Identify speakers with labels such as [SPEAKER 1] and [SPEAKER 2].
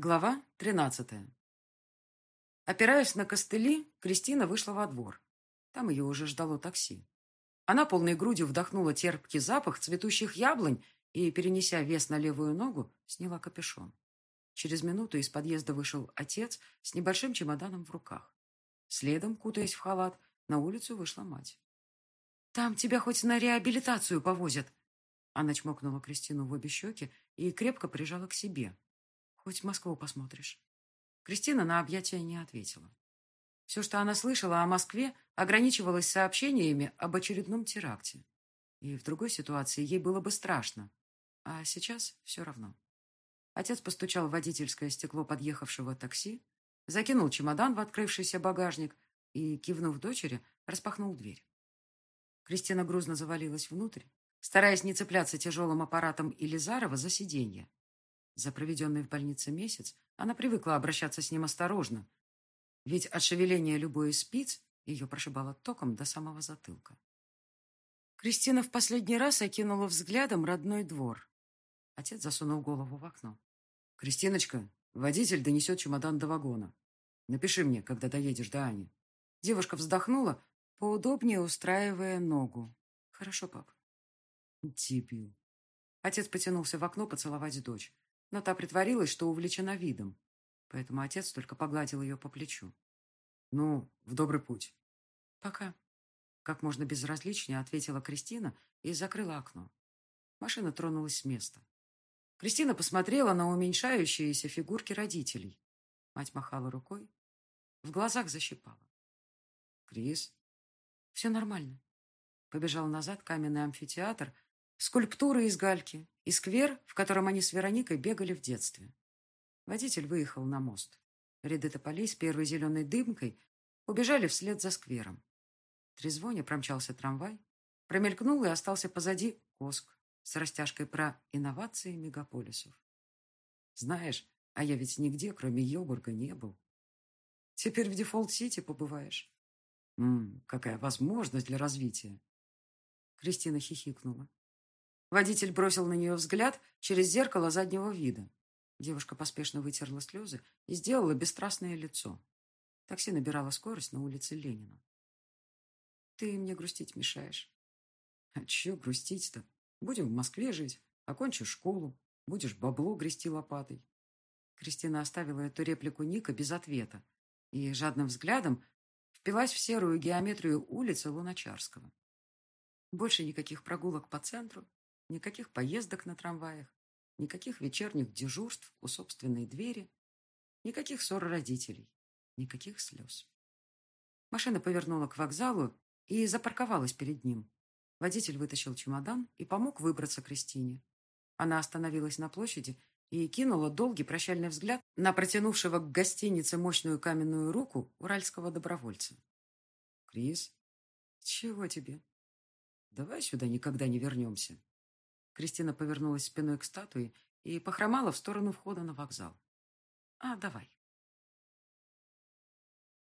[SPEAKER 1] Глава тринадцатая. Опираясь на костыли, Кристина вышла во двор. Там ее уже ждало такси. Она полной грудью вдохнула терпкий запах цветущих яблонь и, перенеся вес на левую ногу, сняла капюшон. Через минуту из подъезда вышел отец с небольшим чемоданом в руках. Следом, кутаясь в халат, на улицу вышла мать. «Там тебя хоть на реабилитацию повозят!» Она чмокнула Кристину в обе щеки и крепко прижала к себе, Хоть Москву посмотришь. Кристина на объятия не ответила. Все, что она слышала о Москве, ограничивалось сообщениями об очередном теракте. И в другой ситуации ей было бы страшно. А сейчас все равно. Отец постучал в водительское стекло подъехавшего такси, закинул чемодан в открывшийся багажник и, кивнув дочери, распахнул дверь. Кристина грузно завалилась внутрь, стараясь не цепляться тяжелым аппаратом Илизарова за сиденье. За проведенный в больнице месяц она привыкла обращаться с ним осторожно, ведь от шевеления любой из спиц ее прошибало током до самого затылка. Кристина в последний раз окинула взглядом родной двор. Отец засунул голову в окно. «Кристиночка, водитель донесет чемодан до вагона. Напиши мне, когда доедешь до Ани». Девушка вздохнула, поудобнее устраивая ногу. «Хорошо, пап». «Дебил». Отец потянулся в окно поцеловать дочь но та притворилась, что увлечена видом, поэтому отец только погладил ее по плечу. «Ну, в добрый путь». «Пока», — как можно безразличнее ответила Кристина и закрыла окно. Машина тронулась с места. Кристина посмотрела на уменьшающиеся фигурки родителей. Мать махала рукой. В глазах защипала. «Крис?» «Все нормально». Побежал назад каменный амфитеатр, скульптуры из гальки и сквер, в котором они с Вероникой бегали в детстве. Водитель выехал на мост. Ряды тополей с первой зеленой дымкой убежали вслед за сквером. Трезвоне промчался трамвай, промелькнул и остался позади киоск с растяжкой про инновации мегаполисов. Знаешь, а я ведь нигде, кроме Йобурга, не был. Теперь в Дефолт-Сити побываешь. М какая возможность для развития. Кристина хихикнула. Водитель бросил на нее взгляд через зеркало заднего вида. Девушка поспешно вытерла слезы и сделала бесстрастное лицо. Такси набирало скорость на улице Ленина. «Ты мне грустить мешаешь». «А че грустить-то? Будем в Москве жить, окончишь школу, будешь бабло грести лопатой». Кристина оставила эту реплику Ника без ответа и жадным взглядом впилась в серую геометрию улицы Луначарского. Больше никаких прогулок по центру, Никаких поездок на трамваях, никаких вечерних дежурств у собственной двери, никаких ссор родителей, никаких слез. Машина повернула к вокзалу и запарковалась перед ним. Водитель вытащил чемодан и помог выбраться Кристине. Она остановилась на площади и кинула долгий прощальный взгляд на протянувшего к гостинице мощную каменную руку уральского добровольца. «Крис, чего тебе? Давай сюда никогда не вернемся». Кристина повернулась спиной к статуе и похромала в сторону входа на вокзал. «А, давай».